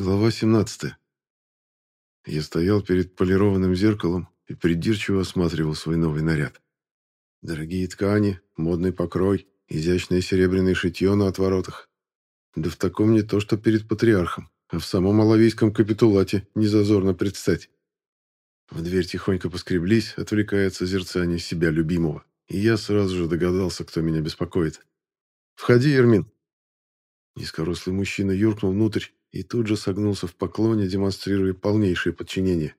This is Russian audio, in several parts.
Глава 17. Я стоял перед полированным зеркалом и придирчиво осматривал свой новый наряд. Дорогие ткани, модный покрой, изящное серебряное шитье на отворотах. Да в таком не то, что перед патриархом, а в самом алавийском капитулате незазорно предстать. В дверь тихонько поскреблись, отвлекая от созерцания себя любимого, и я сразу же догадался, кто меня беспокоит. «Входи, Ермин!» Низкорослый мужчина юркнул внутрь и тут же согнулся в поклоне, демонстрируя полнейшее подчинение.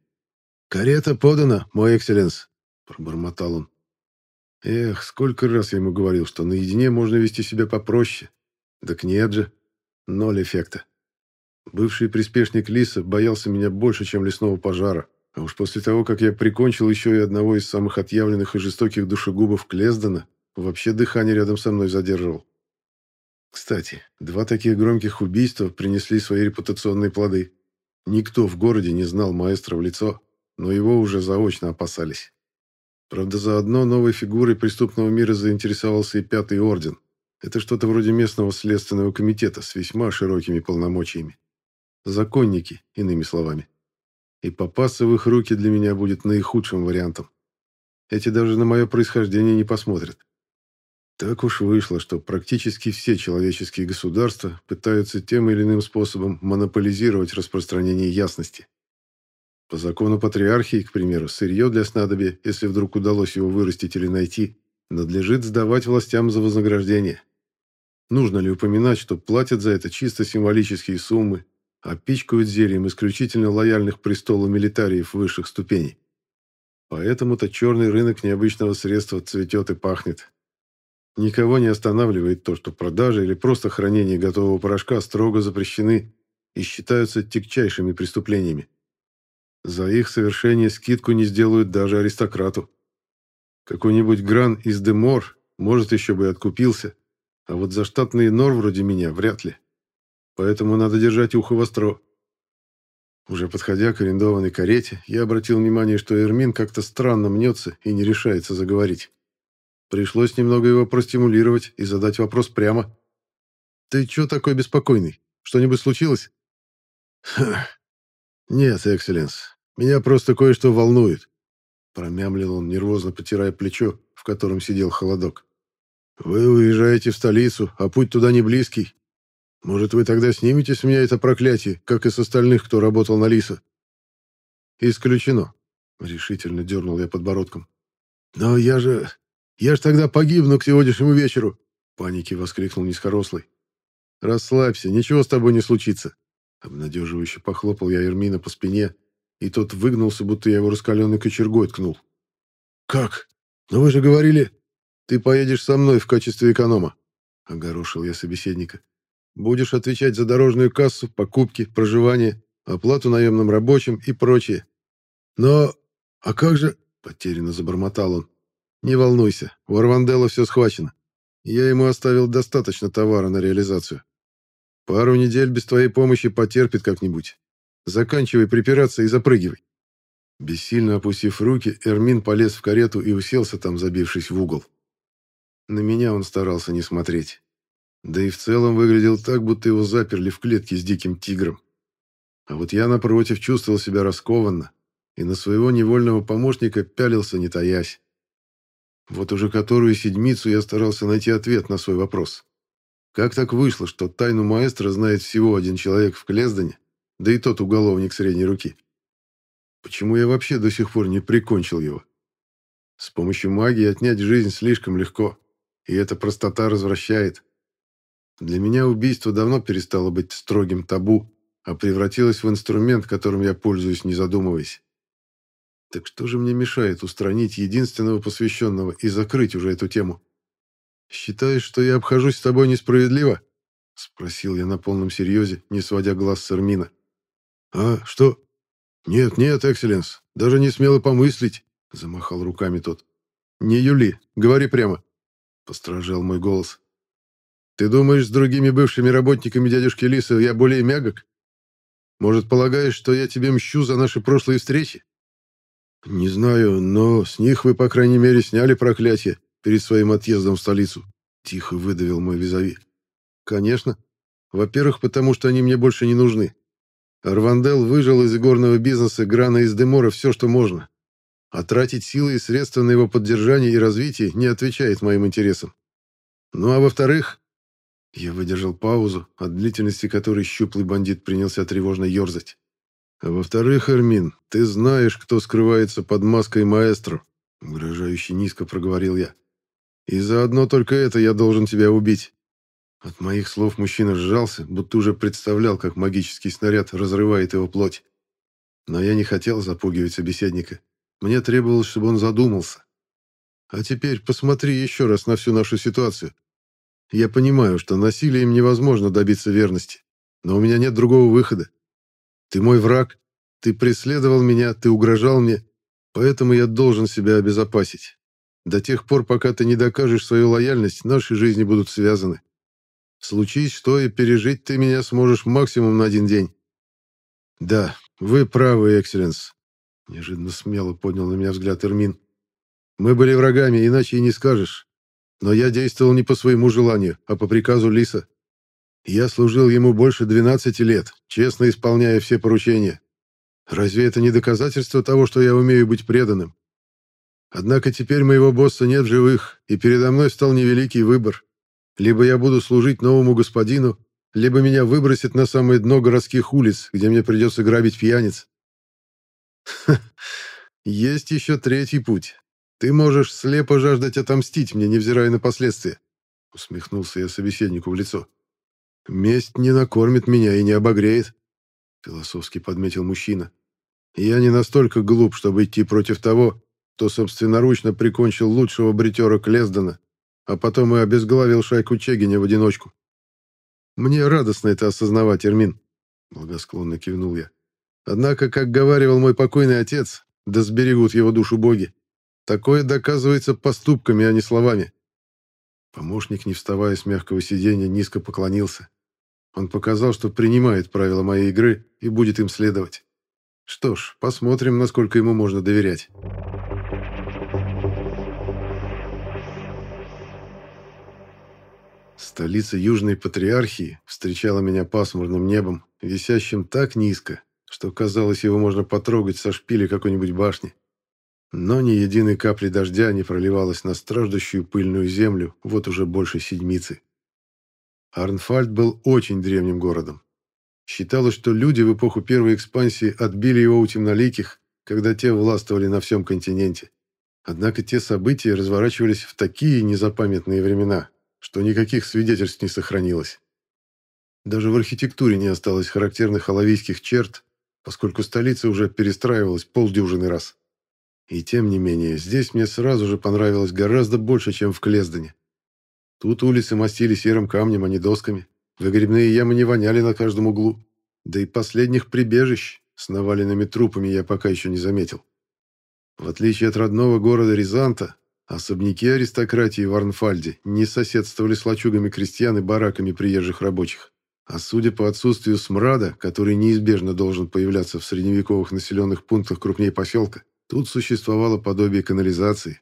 «Карета подана, мой экселленс!» — пробормотал он. Эх, сколько раз я ему говорил, что наедине можно вести себя попроще. Так нет же, ноль эффекта. Бывший приспешник Лиса боялся меня больше, чем лесного пожара. А уж после того, как я прикончил еще и одного из самых отъявленных и жестоких душегубов Клездана, вообще дыхание рядом со мной задерживал. Кстати, два таких громких убийства принесли свои репутационные плоды. Никто в городе не знал маэстро в лицо, но его уже заочно опасались. Правда, заодно новой фигурой преступного мира заинтересовался и Пятый Орден. Это что-то вроде местного следственного комитета с весьма широкими полномочиями. Законники, иными словами. И попасться в их руки для меня будет наихудшим вариантом. Эти даже на мое происхождение не посмотрят. Так уж вышло, что практически все человеческие государства пытаются тем или иным способом монополизировать распространение ясности. По закону патриархии, к примеру, сырье для снадобья, если вдруг удалось его вырастить или найти, надлежит сдавать властям за вознаграждение. Нужно ли упоминать, что платят за это чисто символические суммы, а пичкают зельем исключительно лояльных престолу милитариев высших ступеней? Поэтому-то черный рынок необычного средства цветет и пахнет. Никого не останавливает то, что продажа или просто хранение готового порошка строго запрещены и считаются тягчайшими преступлениями. За их совершение скидку не сделают даже аристократу. Какой-нибудь Гран из Демор, может, еще бы откупился, а вот за штатный нор вроде меня вряд ли. Поэтому надо держать ухо востро. Уже подходя к арендованной карете, я обратил внимание, что Эрмин как-то странно мнется и не решается заговорить. Пришлось немного его простимулировать и задать вопрос прямо. «Ты чё такой беспокойный? Что-нибудь случилось?» Ха. «Нет, экселленс, меня просто кое-что волнует», — промямлил он, нервозно потирая плечо, в котором сидел холодок. «Вы уезжаете в столицу, а путь туда не близкий. Может, вы тогда снимете с меня это проклятие, как и с остальных, кто работал на Лиса?» «Исключено», — решительно дернул я подбородком. «Но я же... «Я ж тогда погибну к сегодняшнему вечеру!» — панике воскликнул низкорослый. «Расслабься, ничего с тобой не случится!» Обнадеживающе похлопал я Ермина по спине, и тот выгнулся, будто я его раскаленной кочергой ткнул. «Как? Но вы же говорили...» «Ты поедешь со мной в качестве эконома», — огорошил я собеседника. «Будешь отвечать за дорожную кассу, покупки, проживание, оплату наемным рабочим и прочее». «Но... А как же...» — потерянно забормотал он. Не волнуйся, у Арванделла все схвачено. Я ему оставил достаточно товара на реализацию. Пару недель без твоей помощи потерпит как-нибудь. Заканчивай припираться и запрыгивай. Бессильно опустив руки, Эрмин полез в карету и уселся там, забившись в угол. На меня он старался не смотреть. Да и в целом выглядел так, будто его заперли в клетке с диким тигром. А вот я, напротив, чувствовал себя раскованно и на своего невольного помощника пялился, не таясь. Вот уже которую седмицу я старался найти ответ на свой вопрос. Как так вышло, что тайну маэстро знает всего один человек в Клездане, да и тот уголовник средней руки? Почему я вообще до сих пор не прикончил его? С помощью магии отнять жизнь слишком легко, и эта простота развращает. Для меня убийство давно перестало быть строгим табу, а превратилось в инструмент, которым я пользуюсь, не задумываясь. Так что же мне мешает устранить единственного посвященного и закрыть уже эту тему? «Считаешь, что я обхожусь с тобой несправедливо?» — спросил я на полном серьезе, не сводя глаз с Эрмина. «А, что?» «Нет, нет, экселленс, даже не смело помыслить», — замахал руками тот. «Не юли, говори прямо», — постражал мой голос. «Ты думаешь, с другими бывшими работниками дядюшки Лиса я более мягок? Может, полагаешь, что я тебе мщу за наши прошлые встречи? «Не знаю, но с них вы, по крайней мере, сняли проклятие перед своим отъездом в столицу», — тихо выдавил мой визави. «Конечно. Во-первых, потому что они мне больше не нужны. Арвандел выжил из игорного бизнеса Грана из Демора все, что можно. А тратить силы и средства на его поддержание и развитие не отвечает моим интересам. Ну а во-вторых, я выдержал паузу, от длительности которой щуплый бандит принялся тревожно ерзать. А во-вторых, Эрмин, ты знаешь, кто скрывается под маской маэстро, угрожающе низко проговорил я. И заодно только это я должен тебя убить. От моих слов мужчина сжался, будто уже представлял, как магический снаряд разрывает его плоть. Но я не хотел запугивать собеседника. Мне требовалось, чтобы он задумался. А теперь посмотри еще раз на всю нашу ситуацию. Я понимаю, что насилием невозможно добиться верности, но у меня нет другого выхода. Ты мой враг, ты преследовал меня, ты угрожал мне, поэтому я должен себя обезопасить. До тех пор, пока ты не докажешь свою лояльность, наши жизни будут связаны. Случись что, и пережить ты меня сможешь максимум на один день. Да, вы правы, Экселленс. Неожиданно смело поднял на меня взгляд Эрмин. Мы были врагами, иначе и не скажешь. Но я действовал не по своему желанию, а по приказу Лиса. Я служил ему больше 12 лет, честно исполняя все поручения. Разве это не доказательство того, что я умею быть преданным? Однако теперь моего босса нет в живых, и передо мной стал невеликий выбор. Либо я буду служить новому господину, либо меня выбросят на самое дно городских улиц, где мне придется грабить пьяниц. Есть еще третий путь. Ты можешь слепо жаждать отомстить мне, невзирая на последствия. Усмехнулся я собеседнику в лицо. Месть не накормит меня и не обогреет, философски подметил мужчина. Я не настолько глуп, чтобы идти против того, кто собственноручно прикончил лучшего бритера Клездена а потом и обезглавил шайку Чегиня в одиночку. Мне радостно это осознавать, Эрмин, благосклонно кивнул я. Однако, как говаривал мой покойный отец, да сберегут его душу боги, такое доказывается поступками, а не словами. Помощник, не вставая с мягкого сиденья, низко поклонился. Он показал, что принимает правила моей игры и будет им следовать. Что ж, посмотрим, насколько ему можно доверять. Столица Южной Патриархии встречала меня пасмурным небом, висящим так низко, что казалось, его можно потрогать со шпиля какой-нибудь башни. Но ни единой капли дождя не проливалось на страждущую пыльную землю вот уже больше седмицы. Арнфальд был очень древним городом. Считалось, что люди в эпоху первой экспансии отбили его у темноликих, когда те властвовали на всем континенте. Однако те события разворачивались в такие незапамятные времена, что никаких свидетельств не сохранилось. Даже в архитектуре не осталось характерных алавийских черт, поскольку столица уже перестраивалась полдюжины раз. И тем не менее, здесь мне сразу же понравилось гораздо больше, чем в Клездане. Тут улицы мастили серым камнем, а не досками. Выгребные ямы не воняли на каждом углу. Да и последних прибежищ с наваленными трупами я пока еще не заметил. В отличие от родного города Рязанта, Особняки аристократии в Арнфальде не соседствовали с лачугами крестьян и бараками приезжих рабочих. А судя по отсутствию смрада, который неизбежно должен появляться в средневековых населенных пунктах крупнее поселка, тут существовало подобие канализации.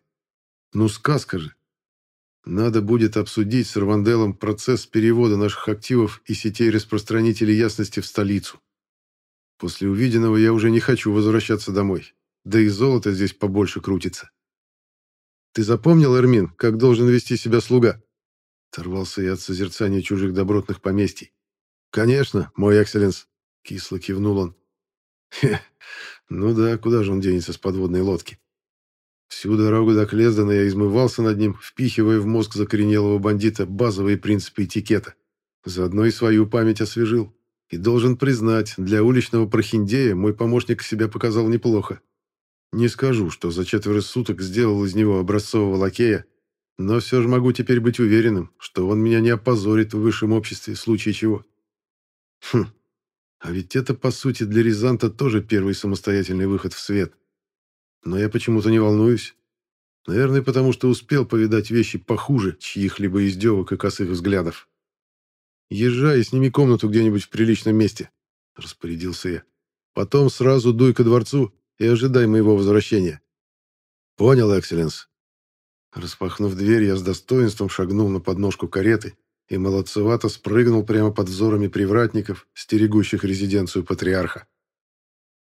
Ну, сказка же. Надо будет обсудить с Рванделом процесс перевода наших активов и сетей распространителей ясности в столицу. После увиденного я уже не хочу возвращаться домой. Да и золото здесь побольше крутится. Ты запомнил, Эрмин, как должен вести себя слуга?» Торвался я от созерцания чужих добротных поместий. «Конечно, мой экселленс», — кисло кивнул он. «Хе, ну да, куда же он денется с подводной лодки?» Всю дорогу до Клездана я измывался над ним, впихивая в мозг закоренелого бандита базовые принципы этикета. Заодно и свою память освежил. И должен признать, для уличного прохиндея мой помощник себя показал неплохо. Не скажу, что за четверо суток сделал из него образцового лакея, но все же могу теперь быть уверенным, что он меня не опозорит в высшем обществе в случае чего. Хм, а ведь это, по сути, для Рязанта тоже первый самостоятельный выход в свет. Но я почему-то не волнуюсь. Наверное, потому что успел повидать вещи похуже чьих-либо издевок и косых взглядов. «Езжай и сними комнату где-нибудь в приличном месте», — распорядился я. «Потом сразу дуй ко дворцу и ожидай моего возвращения». «Понял, Экселленс». Распахнув дверь, я с достоинством шагнул на подножку кареты и молодцевато спрыгнул прямо под взорами привратников, стерегущих резиденцию патриарха.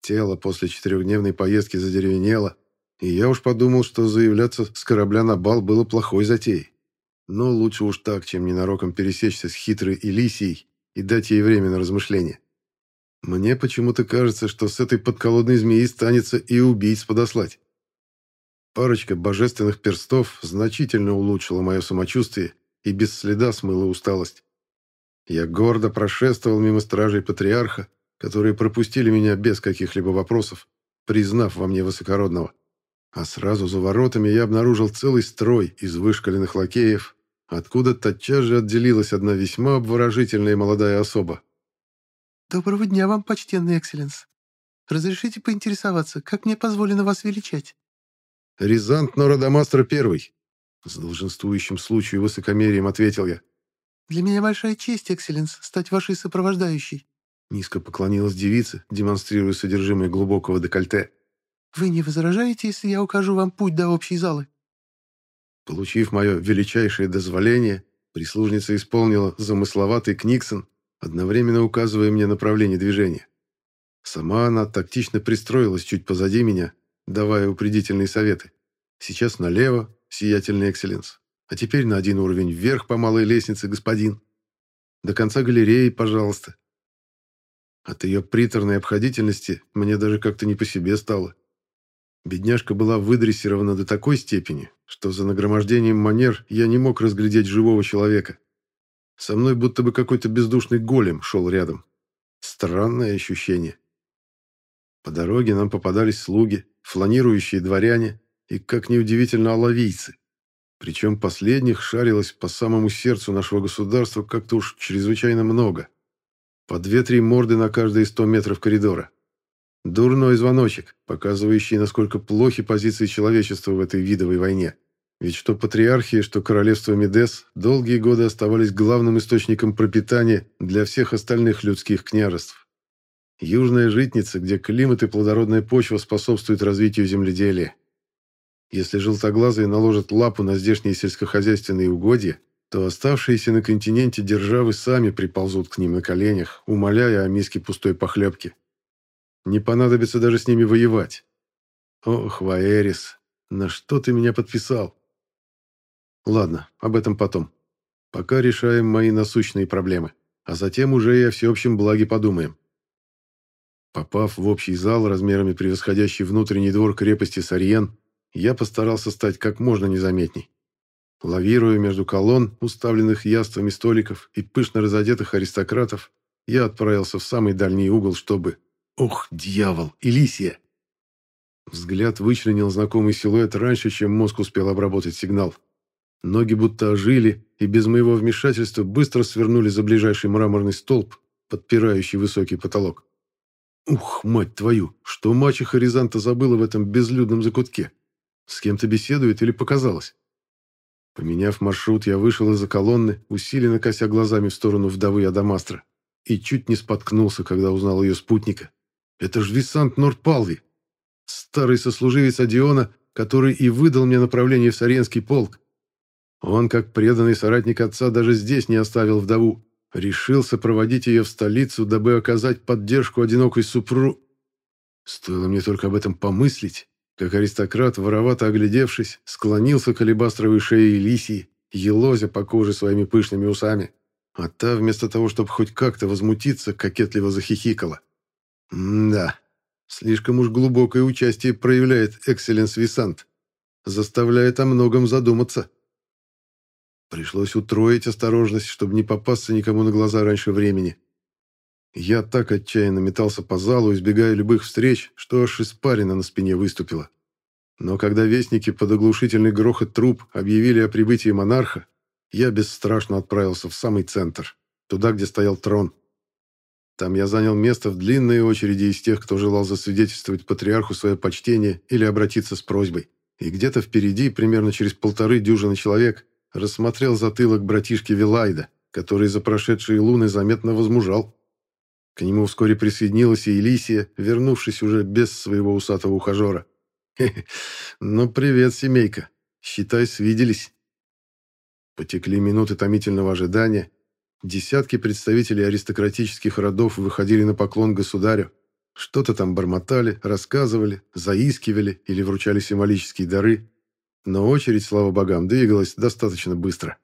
Тело после четырехдневной поездки задеревенело, и я уж подумал, что заявляться с корабля на бал было плохой затеей. Но лучше уж так, чем ненароком пересечься с хитрой Элисией и дать ей время на размышление. Мне почему-то кажется, что с этой подколодной змеи станется и убийц подослать. Парочка божественных перстов значительно улучшила мое самочувствие и без следа смыла усталость. Я гордо прошествовал мимо стражей патриарха, которые пропустили меня без каких-либо вопросов, признав во мне высокородного. А сразу за воротами я обнаружил целый строй из вышкаленных лакеев, откуда тотчас же отделилась одна весьма обворожительная молодая особа. «Доброго дня вам, почтенный экселленс. Разрешите поинтересоваться, как мне позволено вас величать?» «Рязант Нородомастро Первый», — с долженствующим случаю высокомерием ответил я. «Для меня большая честь, экселленс, стать вашей сопровождающей», — низко поклонилась девица, демонстрируя содержимое глубокого декольте. «Вы не возражаете, если я укажу вам путь до общей залы?» Получив мое величайшее дозволение, прислужница исполнила замысловатый книксон, одновременно указывая мне направление движения. Сама она тактично пристроилась чуть позади меня, давая упредительные советы. Сейчас налево, сиятельный экселленс. А теперь на один уровень вверх по малой лестнице, господин. До конца галереи, пожалуйста. От ее приторной обходительности мне даже как-то не по себе стало. Бедняжка была выдрессирована до такой степени, что за нагромождением манер я не мог разглядеть живого человека. Со мной будто бы какой-то бездушный голем шел рядом. Странное ощущение. По дороге нам попадались слуги, фланирующие дворяне и, как неудивительно, оловийцы. Причем последних шарилось по самому сердцу нашего государства как-то уж чрезвычайно много. По две-три морды на каждые сто метров коридора. Дурной звоночек, показывающий, насколько плохи позиции человечества в этой видовой войне. Ведь что патриархия, что королевство Медес долгие годы оставались главным источником пропитания для всех остальных людских княжеств. Южная житница, где климат и плодородная почва способствуют развитию земледелия. Если желтоглазые наложат лапу на здешние сельскохозяйственные угодья, то оставшиеся на континенте державы сами приползут к ним на коленях, умоляя о миске пустой похлебки. Не понадобится даже с ними воевать. Ох, Ваэрис, на что ты меня подписал? Ладно, об этом потом. Пока решаем мои насущные проблемы, а затем уже и о всеобщем благе подумаем. Попав в общий зал размерами превосходящий внутренний двор крепости Сарьен, я постарался стать как можно незаметней. Лавируя между колонн, уставленных яствами столиков и пышно разодетых аристократов, я отправился в самый дальний угол, чтобы Ох, дьявол, Элисия! Взгляд вычленил знакомый силуэт раньше, чем мозг успел обработать сигнал. Ноги будто ожили и без моего вмешательства быстро свернули за ближайший мраморный столб, подпирающий высокий потолок. Ух, мать твою, что мачеха Рязанта забыла в этом безлюдном закутке? С кем-то беседует или показалось? Поменяв маршрут, я вышел из-за колонны, усиленно кося глазами в сторону вдовы Адамастра, и чуть не споткнулся, когда узнал ее спутника. Это ж Висант Нордпалви, старый сослуживец Адиона, который и выдал мне направление в Саренский полк. Он, как преданный соратник отца, даже здесь не оставил вдову. Решил сопроводить ее в столицу, дабы оказать поддержку одинокой супру... Стоило мне только об этом помыслить, как аристократ, воровато оглядевшись, склонился к алебастровой шее Элисии, елозя по коже своими пышными усами. А та, вместо того, чтобы хоть как-то возмутиться, кокетливо захихикала. М-да, слишком уж глубокое участие проявляет Экселленс Висант. Заставляет о многом задуматься. Пришлось утроить осторожность, чтобы не попасться никому на глаза раньше времени. Я так отчаянно метался по залу, избегая любых встреч, что аж испарина на спине выступила. Но когда вестники под оглушительный грохот труп объявили о прибытии монарха, я бесстрашно отправился в самый центр, туда, где стоял трон. Там я занял место в длинной очереди из тех, кто желал засвидетельствовать патриарху свое почтение или обратиться с просьбой. И где-то впереди, примерно через полторы дюжины человек, рассмотрел затылок братишки Вилайда, который за прошедшие луны заметно возмужал. К нему вскоре присоединилась и Элисия, вернувшись уже без своего усатого ухажера. «Хе -хе. «Ну, привет, семейка. Считай, свиделись». Потекли минуты томительного ожидания. Десятки представителей аристократических родов выходили на поклон государю. Что-то там бормотали, рассказывали, заискивали или вручали символические дары. Но очередь, слава богам, двигалась достаточно быстро.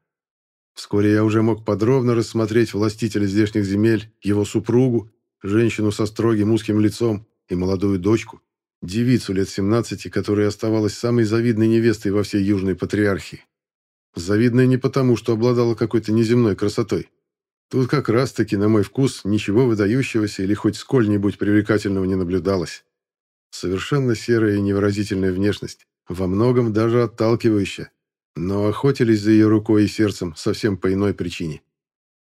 Вскоре я уже мог подробно рассмотреть властителя здешних земель, его супругу, женщину со строгим узким лицом и молодую дочку, девицу лет 17, которая оставалась самой завидной невестой во всей Южной Патриархии. Завидная не потому, что обладала какой-то неземной красотой. Тут как раз-таки, на мой вкус, ничего выдающегося или хоть сколь-нибудь привлекательного не наблюдалось. Совершенно серая и невыразительная внешность, во многом даже отталкивающая, но охотились за ее рукой и сердцем совсем по иной причине.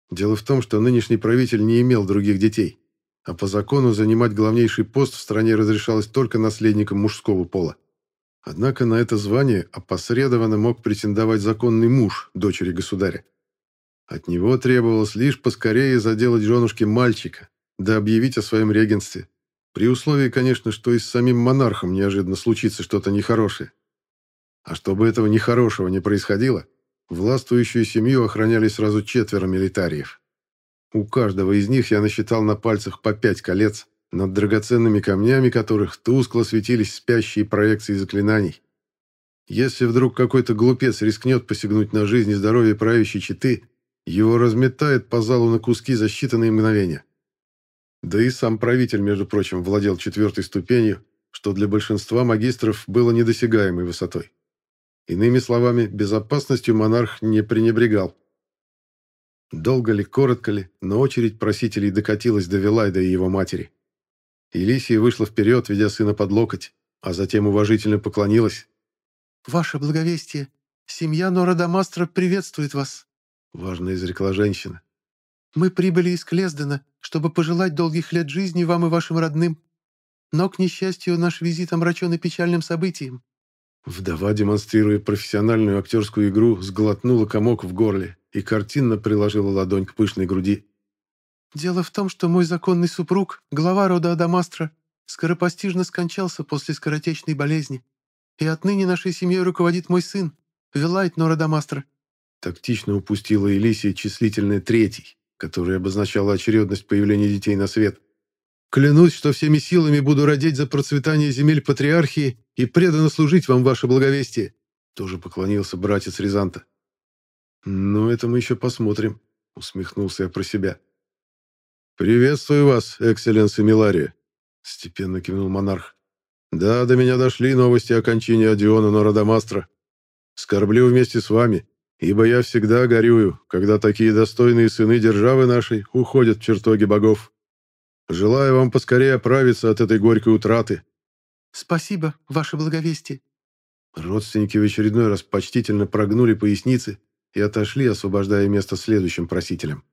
Дело в том, что нынешний правитель не имел других детей, а по закону занимать главнейший пост в стране разрешалось только наследникам мужского пола. Однако на это звание опосредованно мог претендовать законный муж дочери государя. От него требовалось лишь поскорее заделать женушке мальчика, да объявить о своем регенстве, при условии, конечно, что и с самим монархом неожиданно случится что-то нехорошее. А чтобы этого нехорошего не происходило, властвующую семью охраняли сразу четверо милитариев. У каждого из них я насчитал на пальцах по пять колец, над драгоценными камнями которых тускло светились спящие проекции заклинаний. Если вдруг какой-то глупец рискнет посягнуть на жизнь и здоровье правящей четы, его разметает по залу на куски за считанные мгновения. Да и сам правитель, между прочим, владел четвертой ступенью, что для большинства магистров было недосягаемой высотой. Иными словами, безопасностью монарх не пренебрегал. Долго ли, коротко ли, но очередь просителей докатилась до Вилайда и его матери. Елисия вышла вперед, ведя сына под локоть, а затем уважительно поклонилась. «Ваше благовестие, семья Нора Дамастра приветствует вас», — важно изрекла женщина. «Мы прибыли из Клездена, чтобы пожелать долгих лет жизни вам и вашим родным. Но, к несчастью, наш визит омрачен и печальным событием. Вдова, демонстрируя профессиональную актерскую игру, сглотнула комок в горле и картинно приложила ладонь к пышной груди. «Дело в том, что мой законный супруг, глава рода Адамастра, скоропостижно скончался после скоротечной болезни, и отныне нашей семьей руководит мой сын, Вилайт Нора Дамастра». Тактично упустила Элисия числительное «третий», которое обозначало очередность появления детей на свет. Клянусь, что всеми силами буду родить за процветание земель патриархии и преданно служить вам, ваше благовестие», тоже поклонился братец Рязанта. «Ну, это мы еще посмотрим», — усмехнулся я про себя. «Приветствую вас, экселленс Милария», — степенно кивнул монарх. «Да, до меня дошли новости о кончине Адиона Нородомастра. Скорблю вместе с вами, ибо я всегда горюю, когда такие достойные сыны державы нашей уходят в чертоги богов. Желаю вам поскорее оправиться от этой горькой утраты». «Спасибо, ваше благовестие». Родственники в очередной раз почтительно прогнули поясницы и отошли, освобождая место следующим просителям.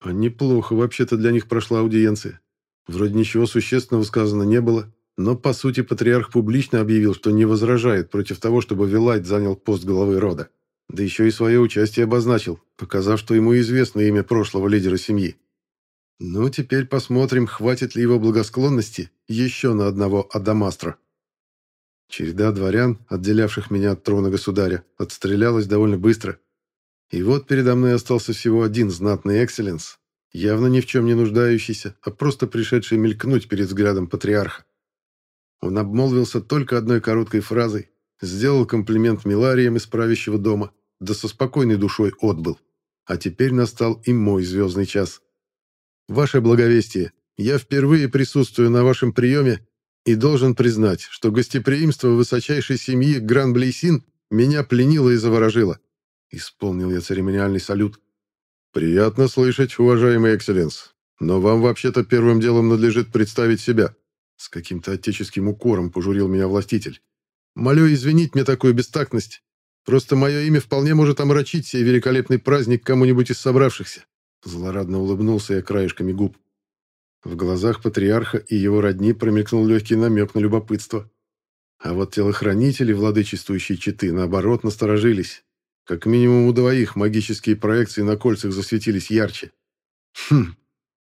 А неплохо вообще-то для них прошла аудиенция. Вроде ничего существенного сказано не было, но по сути патриарх публично объявил, что не возражает против того, чтобы Вилайт занял пост главы рода. Да еще и свое участие обозначил, показав, что ему известно имя прошлого лидера семьи. Ну, теперь посмотрим, хватит ли его благосклонности еще на одного Адамастра. Череда дворян, отделявших меня от трона государя, отстрелялась довольно быстро. И вот передо мной остался всего один знатный экселленс, явно ни в чем не нуждающийся, а просто пришедший мелькнуть перед взглядом патриарха. Он обмолвился только одной короткой фразой, сделал комплимент Милариям из правящего дома, да со спокойной душой отбыл. А теперь настал и мой звездный час. «Ваше благовестие, я впервые присутствую на вашем приеме и должен признать, что гостеприимство высочайшей семьи Гран-Блейсин меня пленило и заворожило». Исполнил я церемониальный салют. «Приятно слышать, уважаемый экселленс, но вам вообще-то первым делом надлежит представить себя». С каким-то отеческим укором пожурил меня властитель. «Молю извинить мне такую бестактность. Просто мое имя вполне может омрачить сей великолепный праздник кому-нибудь из собравшихся. Злорадно улыбнулся я краешками губ. В глазах патриарха и его родни промелькнул легкий намек на любопытство. А вот телохранители владычествующей четы, наоборот, насторожились. Как минимум у двоих магические проекции на кольцах засветились ярче. Хм,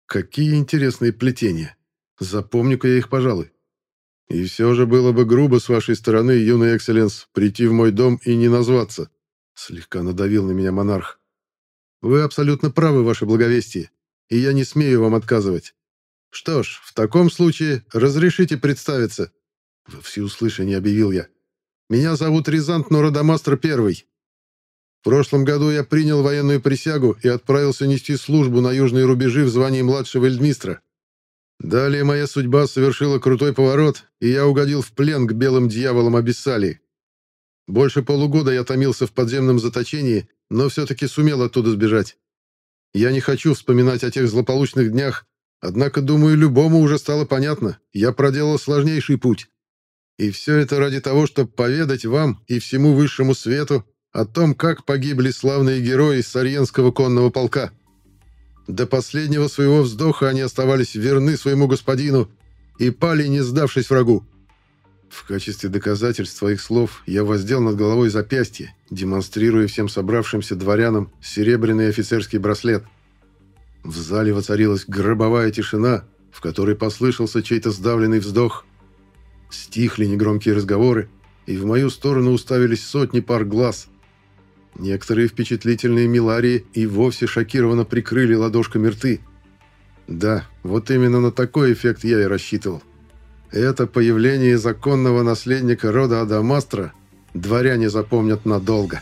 какие интересные плетения. Запомню-ка я их, пожалуй. И все же было бы грубо с вашей стороны, юный экселленс, прийти в мой дом и не назваться. Слегка надавил на меня монарх. «Вы абсолютно правы, ваше благовестие, и я не смею вам отказывать. Что ж, в таком случае разрешите представиться». Во всеуслышание объявил я. «Меня зовут Рязант Нородомастр Первый. В прошлом году я принял военную присягу и отправился нести службу на южные рубежи в звании младшего эльдмистра. Далее моя судьба совершила крутой поворот, и я угодил в плен к белым дьяволам Абиссалии. Больше полугода я томился в подземном заточении, но все-таки сумел оттуда сбежать. Я не хочу вспоминать о тех злополучных днях, однако, думаю, любому уже стало понятно, я проделал сложнейший путь. И все это ради того, чтобы поведать вам и всему высшему свету о том, как погибли славные герои Сарьенского конного полка. До последнего своего вздоха они оставались верны своему господину и пали, не сдавшись врагу. В качестве доказательств своих слов я воздел над головой запястье, демонстрируя всем собравшимся дворянам серебряный офицерский браслет. В зале воцарилась гробовая тишина, в которой послышался чей-то сдавленный вздох. Стихли негромкие разговоры, и в мою сторону уставились сотни пар глаз. Некоторые впечатлительные миларии и вовсе шокированно прикрыли ладошками рты. Да, вот именно на такой эффект я и рассчитывал. Это появление законного наследника рода Адамастра дворяне запомнят надолго.